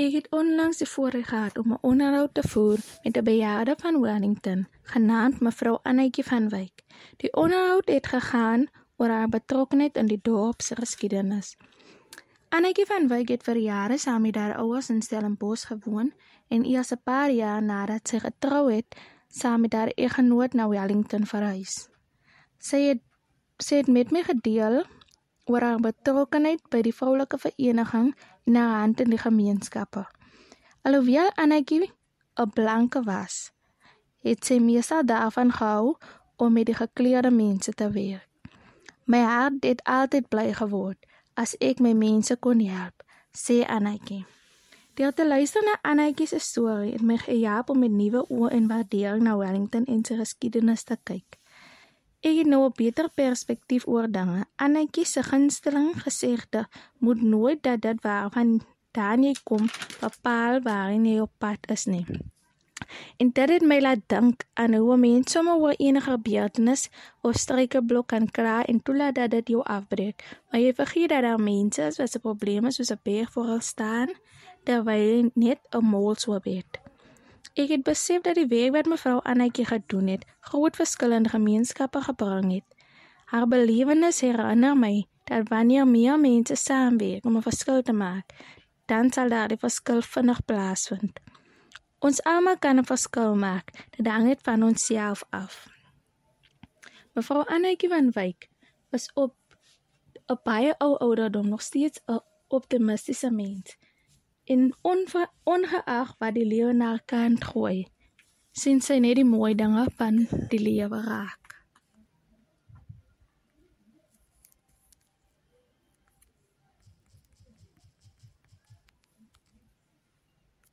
Ek het onlangs die voorreg gehad om 'n onderhoud te voer met 'n bejaarde van Wellington, genaamd mevrou Annetjie van Wyk. Die onderhoud het gegaan oor haar betrokkeheid in die dorp se geskiedenis. Annetjie van Wyk het vir jare saam met haar ouers in Stellenbosch gewoon en eers 'n paar jaar nadat sy getrou het, saam met haar eggenoot na Wellington verhuis. Sy het sy het met my gedeel oor haar betrokkeheid by die vroulike vereniging en haar hand in die gemeenskappe. Alhoewel Annetjie 'n blanke was, het sy meestal daarvan gehou om met die gekleurde mense te werk. My hart het altyd bly geword as ek my mense kon help, sê Annetjie. Deur te luister na Annetjie se storie het my gehelp om met nuwe oë en waardering na Wellington en sy geskiedenis te kyk. Ek het nou 'n beter perspektief oor dinge. Annetjie se gunsteling gesegde moet nooit dat dit waarvan dan jy kom bepaal waarin jy op pad is nie. En dit het my laat dink aan hoe mense sommer oor enige gebeurtenis of struikelblok kan kla en toelaat dat dit jou afbreek. Maar jy vergeet dat daar mense is wat se probleme soos 'n berg voor hulle staan terwyl jy net 'n mol swaap het. Ek het besef dat die werk wat mevrou Annetjie gedoen het, groot verskillende gemeenskappe gebring het. Haar belewenis herinner my dat wanneer meer mense saamwerk om 'n verskil te maak, dan sal daar die verskil vinnig plaasvind. Ons almal kan 'n verskil maak, dit hang net van onsself af. Mevrou Annetjie van Wyk was op 'n baie ou ouderdom nog steeds 'n optimistiese mens en ongeag wat die lewe na kant gooi, sien sy net die mooi dinge van die lewe raak.